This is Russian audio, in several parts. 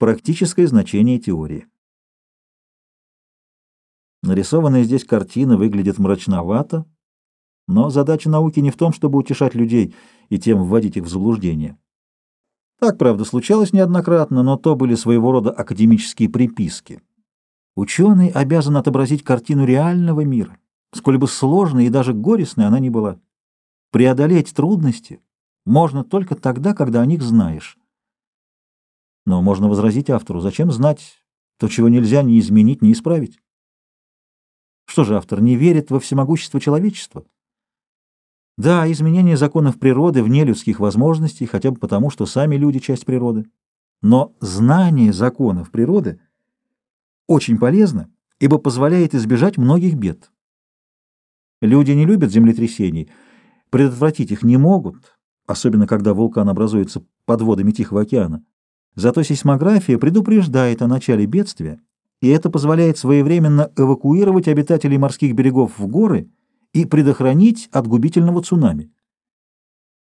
Практическое значение теории. Нарисованная здесь картина выглядит мрачновато, но задача науки не в том, чтобы утешать людей и тем вводить их в заблуждение. Так, правда, случалось неоднократно, но то были своего рода академические приписки. Ученый обязан отобразить картину реального мира, сколь бы сложной и даже горестной она ни была. Преодолеть трудности можно только тогда, когда о них знаешь. Но можно возразить автору, зачем знать то, чего нельзя ни изменить, ни исправить? Что же автор не верит во всемогущество человечества? Да, изменение законов природы вне людских возможностей, хотя бы потому, что сами люди — часть природы. Но знание законов природы очень полезно, ибо позволяет избежать многих бед. Люди не любят землетрясений, предотвратить их не могут, особенно когда вулкан образуется под водами Тихого океана. Зато сейсмография предупреждает о начале бедствия, и это позволяет своевременно эвакуировать обитателей морских берегов в горы и предохранить от губительного цунами.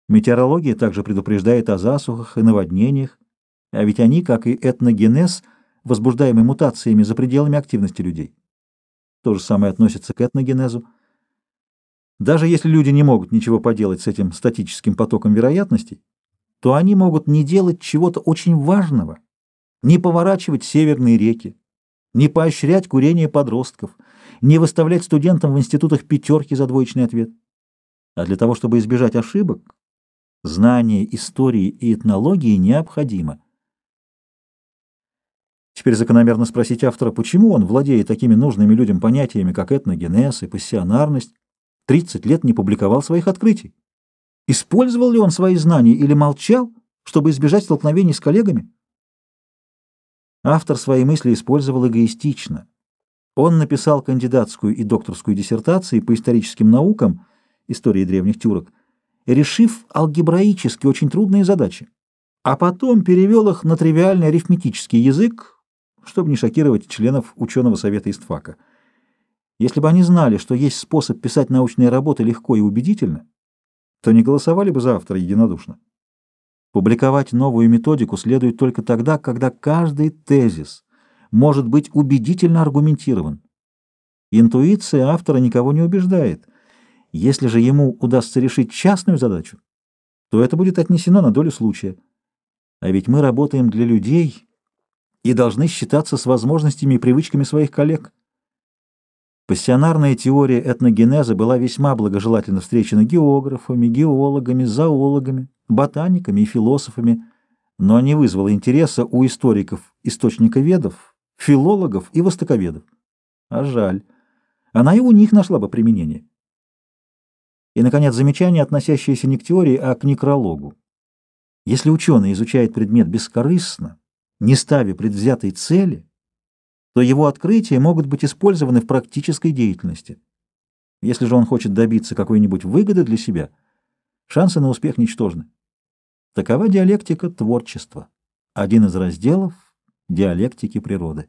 Метеорология также предупреждает о засухах и наводнениях, а ведь они, как и этногенез, возбуждаемый мутациями за пределами активности людей. То же самое относится к этногенезу. Даже если люди не могут ничего поделать с этим статическим потоком вероятностей, то они могут не делать чего-то очень важного, не поворачивать северные реки, не поощрять курение подростков, не выставлять студентам в институтах пятерки за двоечный ответ. А для того, чтобы избежать ошибок, знание истории и этнологии необходимо. Теперь закономерно спросить автора, почему он, владея такими нужными людям понятиями, как этногенез и пассионарность, 30 лет не публиковал своих открытий. Использовал ли он свои знания или молчал, чтобы избежать столкновений с коллегами? Автор свои мысли использовал эгоистично. Он написал кандидатскую и докторскую диссертации по историческим наукам, истории древних тюрок, решив алгебраически очень трудные задачи, а потом перевел их на тривиальный арифметический язык, чтобы не шокировать членов ученого совета ИСТФАКа. Если бы они знали, что есть способ писать научные работы легко и убедительно, то не голосовали бы за автора единодушно. Публиковать новую методику следует только тогда, когда каждый тезис может быть убедительно аргументирован. Интуиция автора никого не убеждает. Если же ему удастся решить частную задачу, то это будет отнесено на долю случая. А ведь мы работаем для людей и должны считаться с возможностями и привычками своих коллег. Пассионарная теория этногенеза была весьма благожелательно встречена географами, геологами, зоологами, ботаниками и философами, но не вызвала интереса у историков, источниковедов, филологов и востоковедов. А жаль. Она и у них нашла бы применение. И, наконец, замечание, относящееся не к теории, а к некрологу. Если ученый изучает предмет бескорыстно, не ставя предвзятой цели, то его открытия могут быть использованы в практической деятельности. Если же он хочет добиться какой-нибудь выгоды для себя, шансы на успех ничтожны. Такова диалектика творчества, один из разделов диалектики природы.